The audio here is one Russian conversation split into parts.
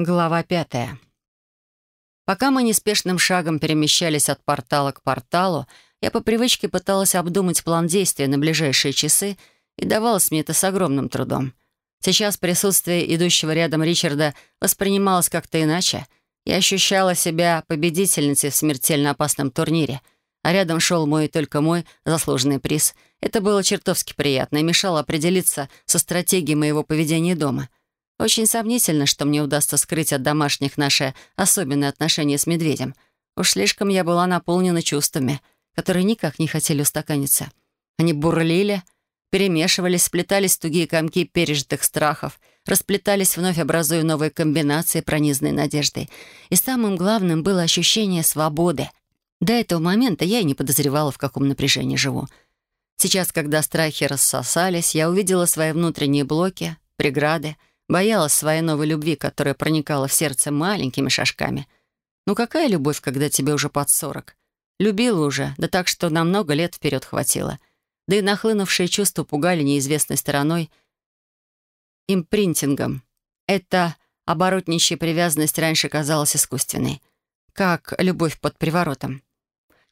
Глава пятая. Пока мы неспешным шагом перемещались от портала к порталу, я по привычке пыталась обдумать план действия на ближайшие часы, и давалось мне это с огромным трудом. Сейчас присутствие идущего рядом Ричарда воспринималось как-то иначе. Я ощущала себя победительницей в смертельно опасном турнире, а рядом шел мой и только мой заслуженный приз. Это было чертовски приятно и мешало определиться со стратегией моего поведения дома — очень сомнительно, что мне удастся скрыть от домашних наши особенные отношения с медведем. Уж слишком я была наполнена чувствами, которые никак не хотели устаканиться. Они бурлили, перемешивались, сплетались тугие комки пережитых страхов, расплетались вновь, образуя новые комбинации, пронизанные надеждой. И самым главным было ощущение свободы. До этого момента я и не подозревала, в каком напряжении живу. Сейчас, когда страхи рассосались, я увидела свои внутренние блоки, преграды, Боялась своей новой любви, которая проникала в сердце маленькими шажками. Ну какая любовь, когда тебе уже под сорок? Любила уже, да так, что на много лет вперед хватило. Да и нахлынувшие чувства пугали неизвестной стороной, импринтингом. Эта оборотничья привязанность раньше казалась искусственной, как любовь под приворотом.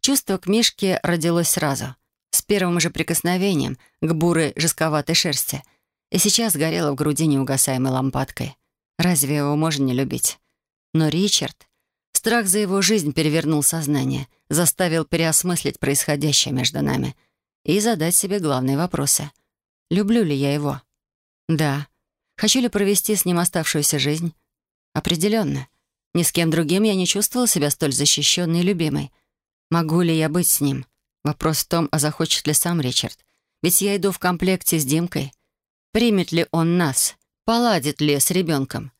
Чувство к Мишке родилось сразу, с первым же прикосновением к бурой жестковатой шерсти — и сейчас горела в груди неугасаемой лампадкой. Разве его можно не любить? Но Ричард... Страх за его жизнь перевернул сознание, заставил переосмыслить происходящее между нами и задать себе главные вопросы. Люблю ли я его? Да. Хочу ли провести с ним оставшуюся жизнь? Определенно. Ни с кем другим я не чувствовала себя столь защищенной и любимой. Могу ли я быть с ним? Вопрос в том, а захочет ли сам Ричард. Ведь я иду в комплекте с Димкой — Примет ли он нас? Поладит ли с ребенком?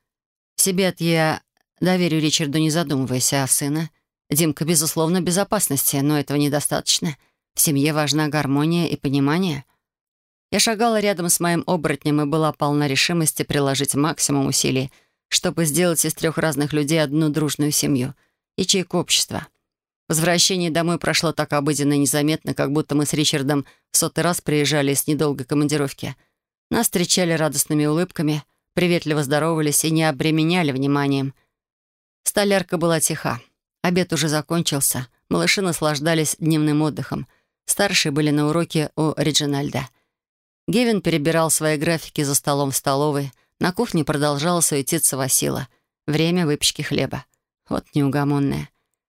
себе я доверю Ричарду, не задумываясь, а сына. Димка, безусловно, в безопасности, но этого недостаточно. В семье важна гармония и понимание. Я шагала рядом с моим оборотнем и была полна решимости приложить максимум усилий, чтобы сделать из трех разных людей одну дружную семью, ячейку общества. Возвращение домой прошло так обыденно и незаметно, как будто мы с Ричардом в сотый раз приезжали с недолгой командировки — нас встречали радостными улыбками, приветливо здоровались и не обременяли вниманием. Столярка была тиха. Обед уже закончился. Малыши наслаждались дневным отдыхом. Старшие были на уроке у Реджинальда. Гевин перебирал свои графики за столом в столовой. На кухне продолжала суетиться Васила. Время выпечки хлеба. Вот неугомонная.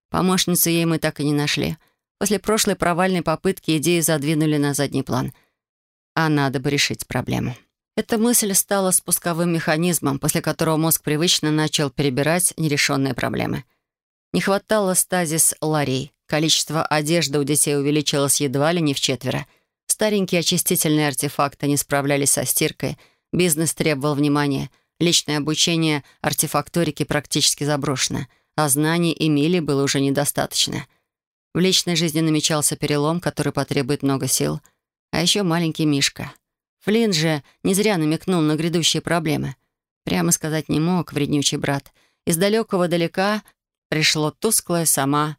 Помощницу ей мы так и не нашли. После прошлой провальной попытки идею задвинули на задний план — а надо бы решить проблему. Эта мысль стала спусковым механизмом, после которого мозг привычно начал перебирать нерешенные проблемы. Не хватало стазис ларей. Количество одежды у детей увеличилось едва ли не в четверо. Старенькие очистительные артефакты не справлялись со стиркой. Бизнес требовал внимания. Личное обучение артефакторики практически заброшено, а знаний Эмили было уже недостаточно. В личной жизни намечался перелом, который потребует много сил — а еще маленький Мишка. Флинн же не зря намекнул на грядущие проблемы. Прямо сказать не мог, вреднючий брат. Из далекого далека пришло тусклое сама.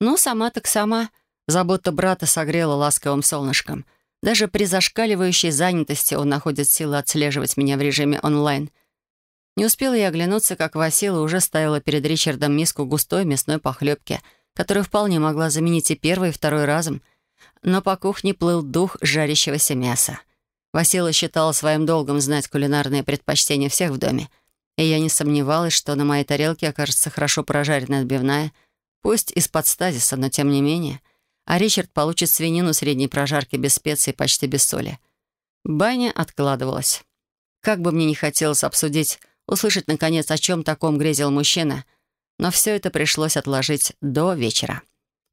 Ну, сама так сама. Забота брата согрела ласковым солнышком. Даже при зашкаливающей занятости он находит силы отслеживать меня в режиме онлайн. Не успела я оглянуться, как Васила уже ставила перед Ричардом миску густой мясной похлебки, которая вполне могла заменить и первый, и второй разом — но по кухне плыл дух жарящегося мяса. Васила считала своим долгом знать кулинарные предпочтения всех в доме, и я не сомневалась, что на моей тарелке окажется хорошо прожаренная отбивная, пусть из-под стазиса, но тем не менее. А Ричард получит свинину средней прожарки без специй почти без соли. Баня откладывалась. Как бы мне ни хотелось обсудить, услышать, наконец, о чем таком грезил мужчина, но все это пришлось отложить до вечера.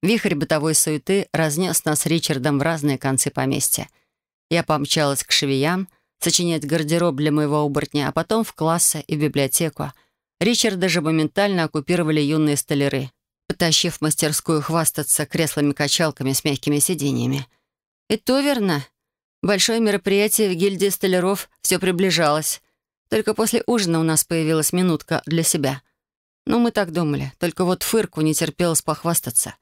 Вихрь бытовой суеты разнес нас с Ричардом в разные концы поместья. Я помчалась к швеям, сочинять гардероб для моего оборотня, а потом в классы и в библиотеку. Ричард даже моментально оккупировали юные столяры, потащив мастерскую хвастаться креслами-качалками с мягкими сиденьями. И то верно. Большое мероприятие в гильдии столяров все приближалось. Только после ужина у нас появилась минутка для себя. Ну, мы так думали. Только вот Фырку не терпелось похвастаться.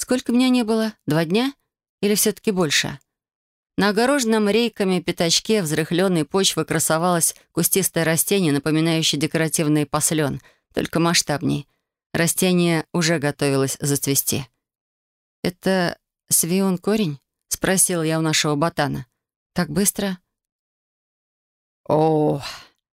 Сколько меня не было? Два дня? Или все-таки больше? На огороженном рейками пятачке взрыхленной почвы красовалось кустистое растение, напоминающее декоративный послен, только масштабней. Растение уже готовилось зацвести. «Это свион корень?» — спросил я у нашего ботана. «Так быстро?» «О,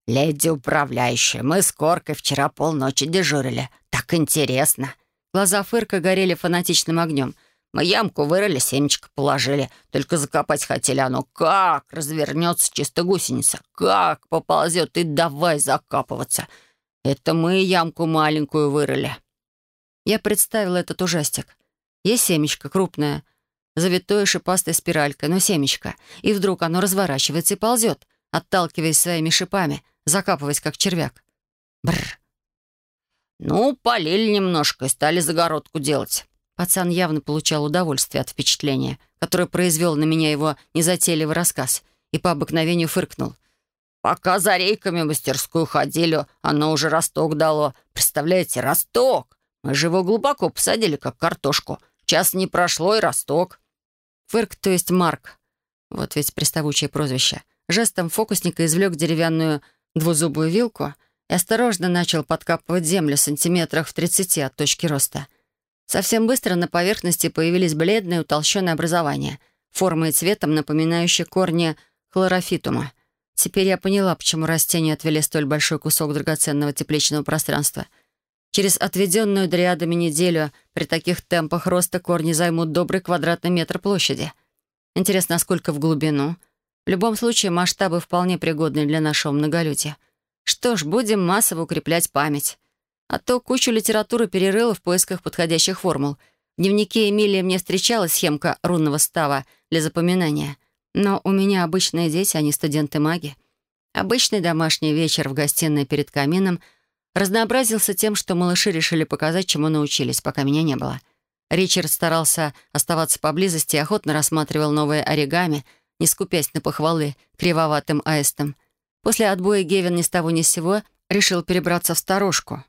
леди управляющая, мы с Коркой вчера полночи дежурили. Так интересно!» Глаза Фырка горели фанатичным огнем. Мы ямку вырыли, семечко положили. Только закопать хотели оно. Как развернется чисто гусеница. Как поползет и давай закапываться. Это мы ямку маленькую вырыли. Я представила этот ужастик. Есть семечко крупное, завитое шипастой спиралькой, но семечко. И вдруг оно разворачивается и ползет, отталкиваясь своими шипами, закапываясь, как червяк. Бррр. Ну, полили немножко и стали загородку делать. Пацан явно получал удовольствие от впечатления, которое произвел на меня его незатейливый рассказ, и по обыкновению фыркнул. «Пока за рейками в мастерскую ходили, оно уже росток дало. Представляете, росток! Мы же его глубоко посадили, как картошку. Час не прошло, и росток». Фырк, то есть Марк. Вот ведь приставучее прозвище. Жестом фокусника извлек деревянную двузубую вилку и осторожно начал подкапывать землю сантиметрах в тридцати от точки роста. Совсем быстро на поверхности появились бледные утолщенные образования, формой и цветом напоминающие корни хлорофитума. Теперь я поняла, почему растению отвели столь большой кусок драгоценного тепличного пространства. Через отведенную дриадами неделю при таких темпах роста корни займут добрый квадратный метр площади. Интересно, сколько в глубину? В любом случае, масштабы вполне пригодны для нашего многолюдия. Что ж, будем массово укреплять память. А то кучу литературы перерыла в поисках подходящих формул. В дневнике Эмилии мне встречалась схемка рунного става для запоминания. Но у меня обычные дети, а не студенты маги. Обычный домашний вечер в гостиной перед камином разнообразился тем, что малыши решили показать, чему научились, пока меня не было. Ричард старался оставаться поблизости и охотно рассматривал новые оригами, не скупясь на похвалы кривоватым аистом. После отбоя Гевин ни с того ни с сего решил перебраться в сторожку,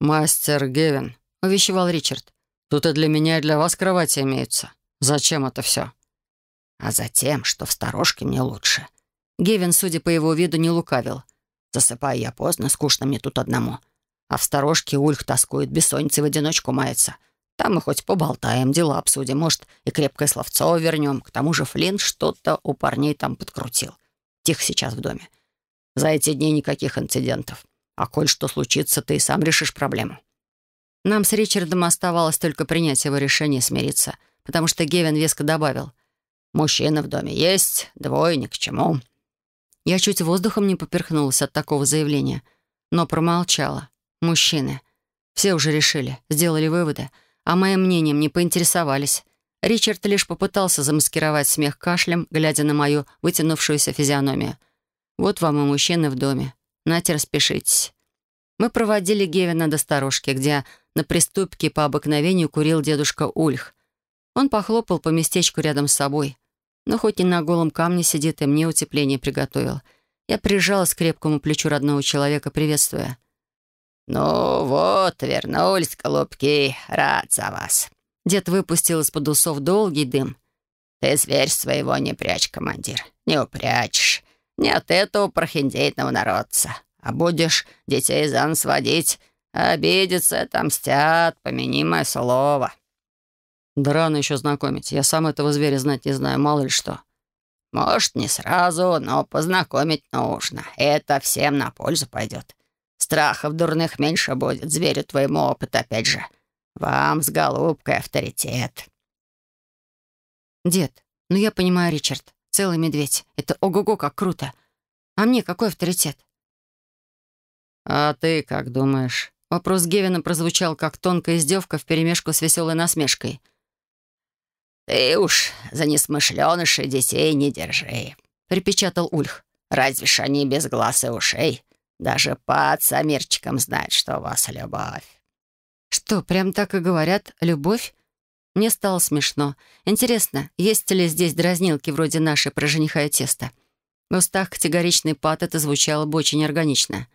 «Мастер Гевин», — увещевал Ричард, «тут и для меня, и для вас кровати имеются. Зачем это все?» «А затем, что в сторожке мне лучше». Гевин, судя по его виду, не лукавил. «Засыпаю я поздно, скучно мне тут одному. А в сторожке Ульх тоскует, бессонницей в одиночку мается. Там мы хоть поболтаем, дела обсудим, может, и крепкое словцо вернем. К тому же Флинн что-то у парней там подкрутил. Тихо сейчас в доме. За эти дни никаких инцидентов. А коль что случится, ты и сам решишь проблему». Нам с Ричардом оставалось только принять его решение смириться, потому что Гевин веско добавил. «Мужчина в доме есть, двое ни к чему». Я чуть воздухом не поперхнулась от такого заявления, но промолчала. Мужчины. Все уже решили, сделали выводы, а моим мнением не поинтересовались. Ричард лишь попытался замаскировать смех кашлем, глядя на мою вытянувшуюся физиономию. «Вот вам и мужчины в доме. Нате, распишитесь». Мы проводили Гевина до сторожки, где на приступке по обыкновению курил дедушка Ульх. Он похлопал по местечку рядом с собой. Но хоть и на голом камне сидит, и мне утепление приготовил. Я прижалась к крепкому плечу родного человека, приветствуя. «Ну вот, вернулись, голубки, рад за вас». Дед выпустил из-под усов долгий дым. «Ты зверь своего не прячь, командир, не упрячешь. Не от этого прохиндейтного народца. А будешь детей за нос водить, обидятся, отомстят, помяни мое слово». «Да рано еще знакомить. Я сам этого зверя знать не знаю, мало ли что». «Может, не сразу, но познакомить нужно. Это всем на пользу пойдет. Страхов дурных меньше будет, зверю твоему опыт опять же. Вам с голубкой авторитет». «Дед, ну я понимаю, Ричард. Целый медведь. Это ого-го, как круто. А мне какой авторитет? «А ты как думаешь?» Вопрос Гевина прозвучал, как тонкая издевка вперемешку с веселой насмешкой. «Ты уж за несмышленышей детей не держи», — припечатал Ульх. «Разве ж они без глаз и ушей? Даже под самирчиком знают, что у вас любовь». «Что, прям так и говорят? Любовь? Мне стало смешно. Интересно, есть ли здесь дразнилки вроде нашей про жениха и теста? В устах категоричный пат это звучало бы очень органично.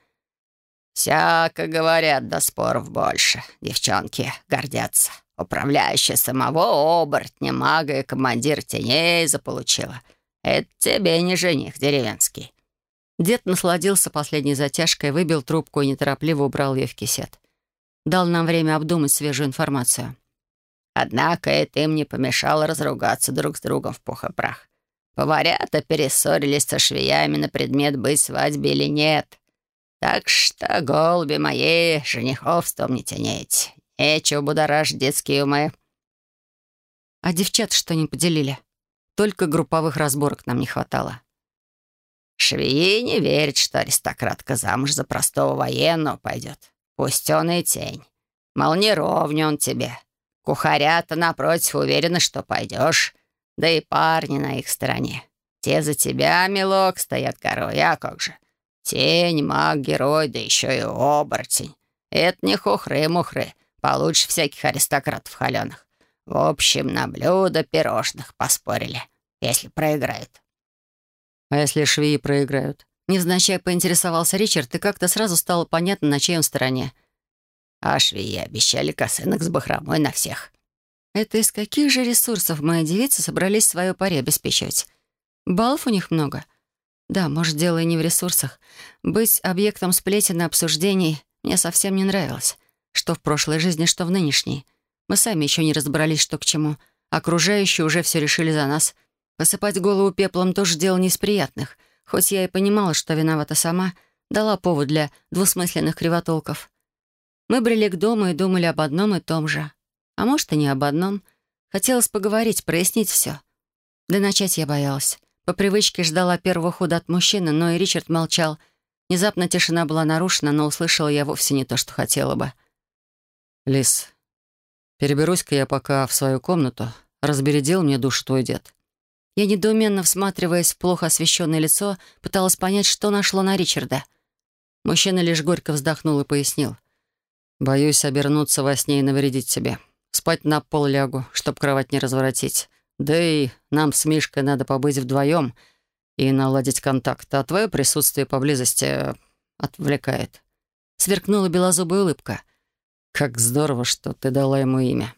«Всяко говорят, да споров больше. Девчонки гордятся. управляющая самого оборотня, мага и командир теней заполучила. Это тебе не жених деревенский». Дед насладился последней затяжкой, выбил трубку и неторопливо убрал ее в кисет. Дал нам время обдумать свежую информацию. Однако это им не помешало разругаться друг с другом в пух и прах. Поварята перессорились со швеями на предмет быть свадьбе или нет. Так что, голуби мои, жениховством не тяните. Нечего будоражить детские умы. А девчат что не поделили? Только групповых разборок нам не хватало. Швеи не верят, что аристократка замуж за простого военного пойдет. Пусть тень. Мол, не ровня он тебе. Кухарята, напротив, уверены, что пойдешь. Да и парни на их стороне. Те за тебя, милок, стоят горой, а как же? Тень, маг, герой, да еще и оборотень. Это не хухры-мухры, получше всяких аристократов холеных. В общем, на блюдо пирожных поспорили, если проиграют. А если швеи проиграют? Невзначай поинтересовался Ричард, и как-то сразу стало понятно, на чьей он стороне. А швеи обещали косынок с бахромой на всех. Это из каких же ресурсов мои девицы собрались свою паре обеспечивать? Баллов у них много? Да, может, дело и не в ресурсах. Быть объектом сплетен и обсуждений мне совсем не нравилось. Что в прошлой жизни, что в нынешней. Мы сами еще не разобрались, что к чему. Окружающие уже все решили за нас. Посыпать голову пеплом тоже дело не из приятных. Хоть я и понимала, что виновата сама, дала повод для двусмысленных кривотолков. Мы брели к дому и думали об одном и том же. А может, и не об одном. Хотелось поговорить, прояснить все. Да начать я боялась. По привычке ждала первого хода от мужчины, но и Ричард молчал. Внезапно тишина была нарушена, но услышала я вовсе не то, что хотела бы. «Лис, переберусь-ка я пока в свою комнату. Разбередил мне душу твой дед». Я, недоуменно всматриваясь в плохо освещенное лицо, пыталась понять, что нашло на Ричарда. Мужчина лишь горько вздохнул и пояснил. «Боюсь обернуться во сне и навредить тебе. Спать на пол лягу, чтоб кровать не разворотить. Да и нам с Мишкой надо побыть вдвоем и наладить контакт, а твое присутствие поблизости отвлекает». Сверкнула белозубая улыбка. «Как здорово, что ты дала ему имя.